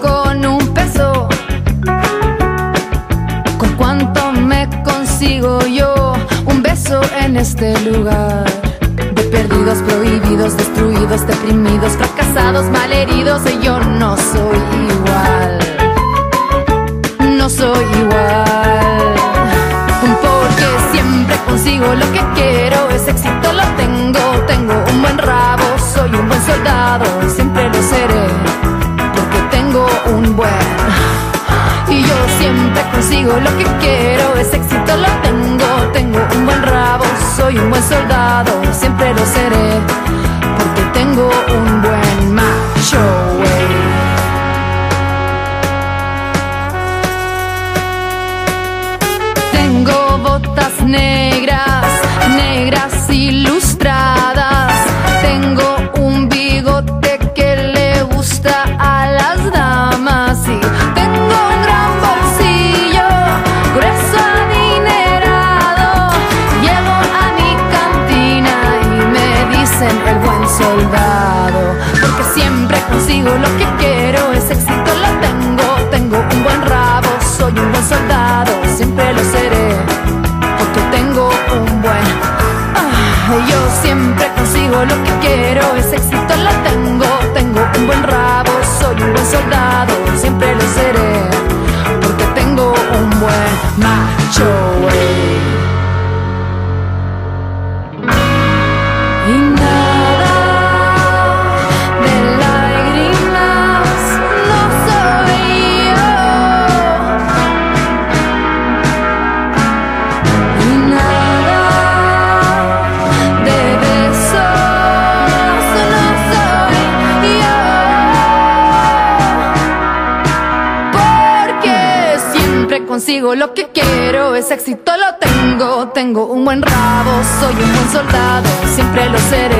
Con un peso? ¿Con cuánto me consigo yo un beso en este lugar? De perdidos, prohibidos, destruidos, deprimidos, fracasados, malheridos, y yo no soy igual. No soy igual. Siempre consigo lo que quiero, ese éxito lo tengo, tengo un buen rabo, soy un buen soldado, siempre lo seré, lo que quiero, ese éxito lo tengo, tengo un buen rabo, soy un buen soldado, siempre lo seré, porque tengo un buen... Ah, yo siempre consigo lo que quiero, ese éxito lo tengo, tengo un buen rabo, soy un buen soldado, siempre lo seré, porque tengo un buen macho. Consigo lo que quiero, ese éxito lo tengo, tengo un buen rabo, soy un buen soldado, siempre lo seré,